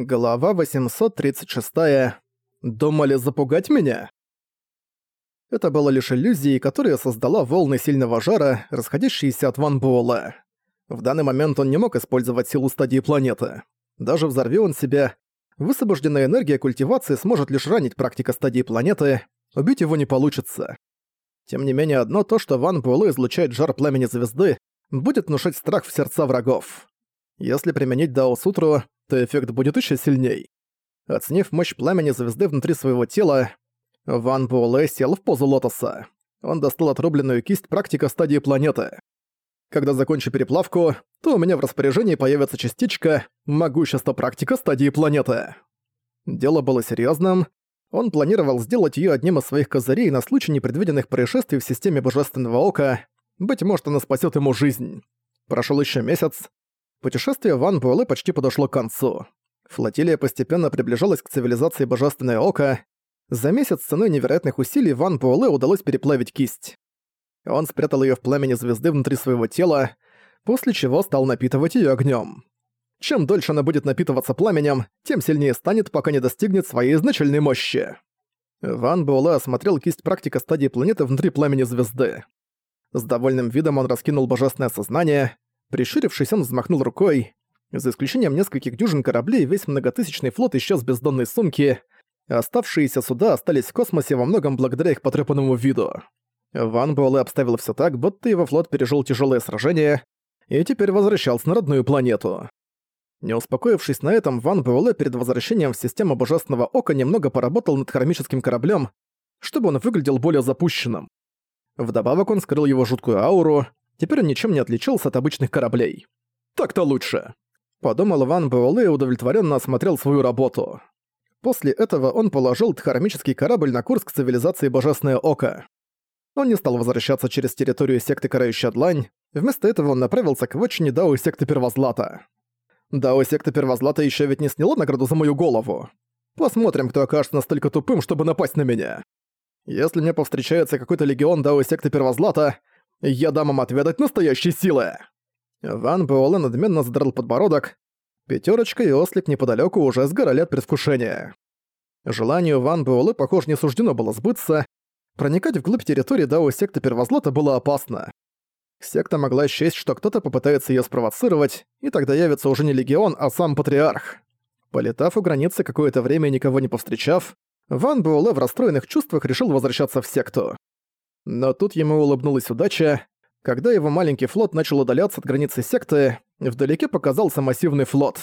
Глава 836. Думали запугать меня? Это было лишь иллюзией, которая создала волны сильного жара, расходящиеся от Ван Буэлла. В данный момент он не мог использовать силу стадии планеты. Даже взорви он себя, высвобожденная энергия культивации сможет лишь ранить практика стадии планеты, убить его не получится. Тем не менее, одно то, что Ван Буэлэ излучает жар пламени звезды, будет внушать страх в сердца врагов. Если применить Дао Сутру, то эффект будет еще сильней. Оценив мощь пламени звезды внутри своего тела, Ван Буэлэ сел в позу лотоса. Он достал отрубленную кисть практика стадии планеты. Когда закончу переплавку, то у меня в распоряжении появится частичка могущества практика стадии планеты. Дело было серьезным. Он планировал сделать ее одним из своих козырей на случай непредвиденных происшествий в системе Божественного Ока. Быть может, она спасет ему жизнь. Прошел еще месяц. Путешествие Ван Буэлэ почти подошло к концу. Флотилия постепенно приближалась к цивилизации Божественное Око. За месяц ценой невероятных усилий Ван Буэлэ удалось переплавить кисть. Он спрятал ее в пламени звезды внутри своего тела, после чего стал напитывать ее огнем. Чем дольше она будет напитываться пламенем, тем сильнее станет, пока не достигнет своей изначальной мощи. Ван Буэлэ осмотрел кисть практика стадии планеты внутри пламени звезды. С довольным видом он раскинул божественное сознание, Прищурившись, он взмахнул рукой. За исключением нескольких дюжин кораблей, весь многотысячный флот исчез бездонной сумке. Оставшиеся суда остались в космосе во многом благодаря их потрепанному виду. Ван Буэлэ обставил все так, будто его флот пережил тяжелое сражение и теперь возвращался на родную планету. Не успокоившись на этом, Ван Буэлэ перед возвращением в систему Божественного Ока немного поработал над хромическим кораблем, чтобы он выглядел более запущенным. Вдобавок он скрыл его жуткую ауру, Теперь он ничем не отличался от обычных кораблей. «Так-то лучше», — подумал Ван Буэлэ и удовлетворенно осмотрел свою работу. После этого он положил тхарамический корабль на курс к цивилизации Божественное Око. Он не стал возвращаться через территорию секты Карающая Длань, вместо этого он направился к вотчине Дао секты Первозлата. Дао секта Первозлата еще ведь не сняла награду за мою голову. Посмотрим, кто окажется настолько тупым, чтобы напасть на меня. Если мне повстречается какой-то легион Дао секты Первозлата, я дам им отведать настоящей силы!» Ван Буэлэ надменно задрал подбородок. Пятерочка и ослик неподалеку уже сгорали от предвкушения. Желанию Ван Буэлэ, похоже, не суждено было сбыться. Проникать вглубь территории Дао секты Первозлота было опасно. Секта могла счесть, что кто-то попытается ее спровоцировать, и тогда явится уже не Легион, а сам Патриарх. Полетав у границы какое-то время никого не повстречав, Ван Буэлэ в расстроенных чувствах решил возвращаться в секту. Но тут ему улыбнулась удача. Когда его маленький флот начал удаляться от границы секты, вдалеке показался массивный флот.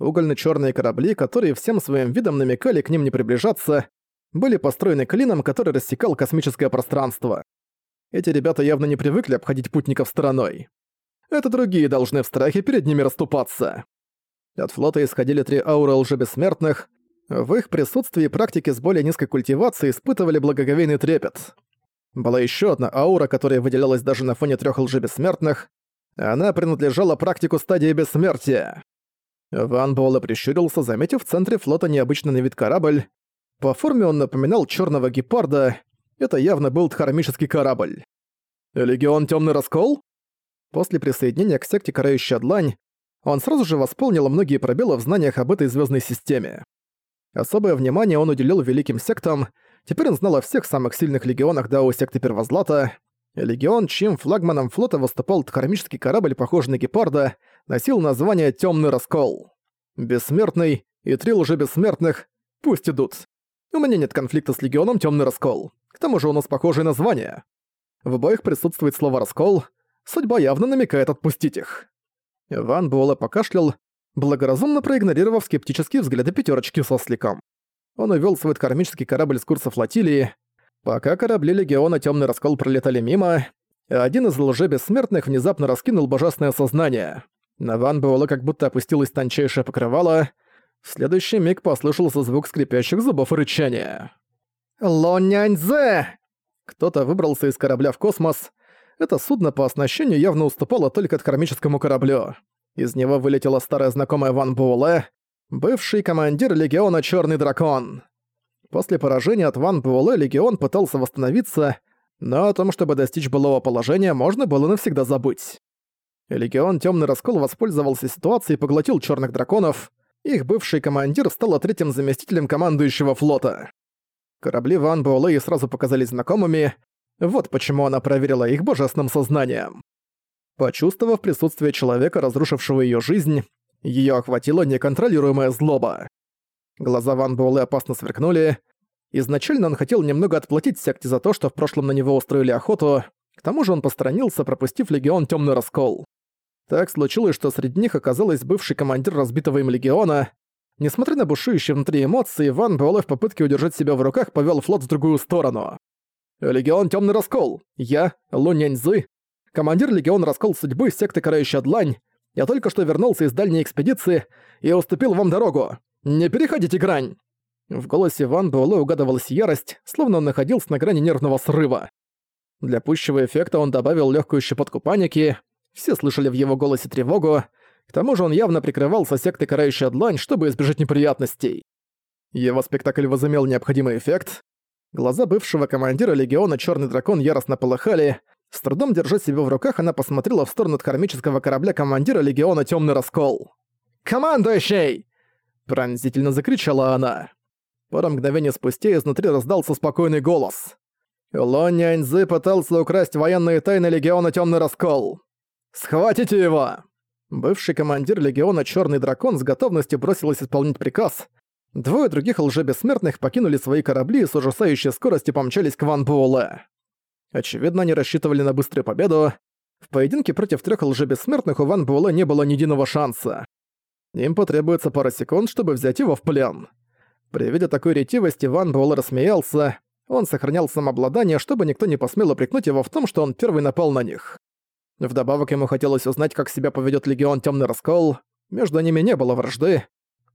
Угольно-чёрные корабли, которые всем своим видом намекали к ним не приближаться, были построены клином, который рассекал космическое пространство. Эти ребята явно не привыкли обходить путников стороной. Это другие должны в страхе перед ними расступаться. От флота исходили три ауры лжебессмертных. В их присутствии практики с более низкой культивацией испытывали благоговейный трепет. Была еще одна аура, которая выделялась даже на фоне трех лжебессмертных. Она принадлежала практику стадии бессмертия. Ван Буэлэ прищурился, заметив в центре флота необычный на вид корабль. По форме он напоминал черного гепарда. Это явно был дхармический корабль. «Легион Темный Раскол?» После присоединения к секте Карающая Длань он сразу же восполнил многие пробелы в знаниях об этой звездной системе. Особое внимание он уделил великим сектам, Теперь он знал о всех самых сильных легионах Дао секты Первозлата. Легион, чьим флагманом флота выступал кармический корабль, похожий на гепарда, носил название «Тёмный раскол». Бессмертный и три уже бессмертных пусть идут. У меня нет конфликта с легионом «Тёмный раскол». К тому же у нас похожие названия. В обоих присутствует слово «раскол». Судьба явно намекает отпустить их. Ван Буэлэ покашлял, благоразумно проигнорировав скептические взгляды пятерочки со сликом. Он увёл свой кармический корабль с курса флотилии. Пока корабли Легиона Тёмный Раскол пролетали мимо, один из лже-бессмертных внезапно раскинул божественное сознание. На Ван Буэлэ как будто опустилось тончайшее покрывало. В следующий миг послышался звук скрипящих зубов и рычания. «Лоняньзе!» Кто-то выбрался из корабля в космос. Это судно по оснащению явно уступало только от кармическому кораблю. Из него вылетела старая знакомая Ван Буэлэ, бывший командир легиона Черный Дракон. После поражения от Ван Буэлэ легион пытался восстановиться, но о том, чтобы достичь былого положения, можно было навсегда забыть. Легион Темный Раскол воспользовался ситуацией и поглотил черных драконов. их бывший командир стал третьим заместителем командующего флота. Корабли Ван Буэлэ сразу показались знакомыми, вот почему она проверила их божественным сознанием. Почувствовав присутствие человека, разрушившего ее жизнь, ее охватила неконтролируемая злоба. Глаза Ван Буэлэ опасно сверкнули. Изначально он хотел немного отплатить секте за то, что в прошлом на него устроили охоту, к тому же он посторонился, пропустив легион Темный Раскол. Так случилось, что среди них оказался бывший командир разбитого им легиона. Несмотря на бушующие внутри эмоции, Ван Буэлэ в попытке удержать себя в руках повел флот в другую сторону. «Легион Темный Раскол. Я, Лу Няньзы, командир Легиона Раскол Судьбы секты Карающая Длань. Я только что вернулся из дальней экспедиции и уступил вам дорогу. Не переходите грань!» В голосе Ван Буэлэ угадывалась ярость, словно он находился на грани нервного срыва. Для пущего эффекта он добавил легкую щепотку паники. Все слышали в его голосе тревогу. К тому же он явно прикрывался сектой Карающая Длань, чтобы избежать неприятностей. Его спектакль возымел необходимый эффект. Глаза бывшего командира Легиона Черный Дракон яростно полыхали. С трудом держа себя в руках, она посмотрела в сторону кармического корабля командира Легиона Темный Раскол. «Командующий!» Пронзительно закричала она. Пару мгновений спустя изнутри раздался спокойный голос. Лон пытался украсть военные тайны Легиона Темный Раскол. «Схватите его!» Бывший командир Легиона Черный Дракон с готовностью бросилась исполнить приказ. Двое других лжебессмертных покинули свои корабли и с ужасающей скоростью помчались к Ван Буэлэ. Очевидно, они рассчитывали на быструю победу. В поединке против трех лжебессмертных у Ван Буэлэ не было ни единого шанса. Им потребуется пара секунд, чтобы взять его в плен. При виде такой ретивости Ван Буэлэ рассмеялся. Он сохранял самообладание, чтобы никто не посмел упрекнуть его в том, что он первый напал на них. Вдобавок ему хотелось узнать, как себя поведет Легион Темный Раскол. Между ними не было вражды,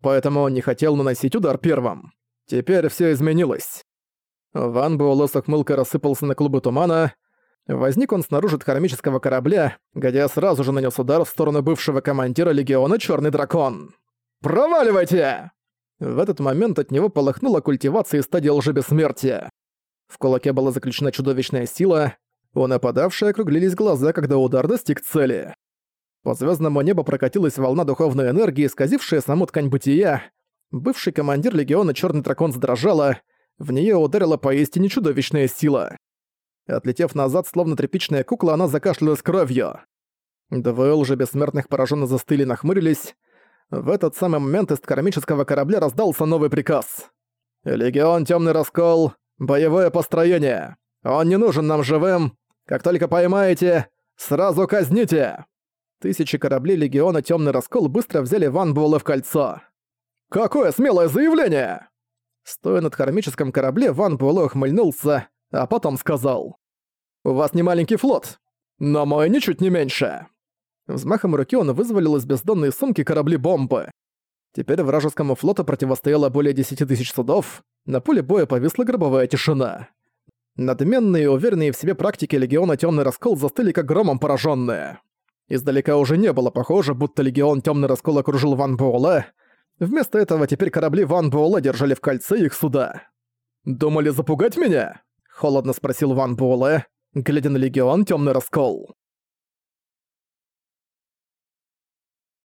поэтому он не хотел наносить удар первым. Теперь все изменилось. Ван Буэлэ с ухмылкой рассыпался на клубы тумана. Возник он снаружи хромического корабля, где сразу же нанес удар в сторону бывшего командира Легиона Черный Дракон. «Проваливайте!» В этот момент от него полыхнула культивация стадии лжебессмертия. В кулаке была заключена чудовищная сила, у нападавшей округлились глаза, когда удар достиг цели. По звездному небу прокатилась волна духовной энергии, исказившая саму ткань бытия. Бывший командир легиона Черный Дракон задрожала, в нее ударила поистине чудовищная сила. Отлетев назад, словно тряпичная кукла, она закашлялась кровью. Двое уже бессмертных пораженно застыли и нахмурились. В этот самый момент из кармического корабля раздался новый приказ. «Легион Темный Раскол, боевое построение. Он не нужен нам живым. Как только поймаете, сразу казните!» Тысячи кораблей Легиона Темный Раскол быстро взяли Ван Буэлэ в кольцо. «Какое смелое заявление!» Стоя над кармическом корабле, Ван Буэлэ ухмыльнулся, а потом сказал. «У вас не маленький флот, но мой ничуть не меньше!» Взмахом руки он вызволил из бездонной сумки корабли-бомбы. Теперь вражескому флоту противостояло более 10 тысяч судов, на поле боя повисла гробовая тишина. Надменные и уверенные в себе практики Легиона Тёмный Раскол застыли как громом пораженные. Издалека уже не было похоже, будто Легион Тёмный Раскол окружил Ван Буэлэ. Вместо этого теперь корабли Ван Буэлэ держали в кольце их суда. «Думали запугать меня?» — холодно спросил Ван Буэлэ, глядя на Легион Тёмный Раскол.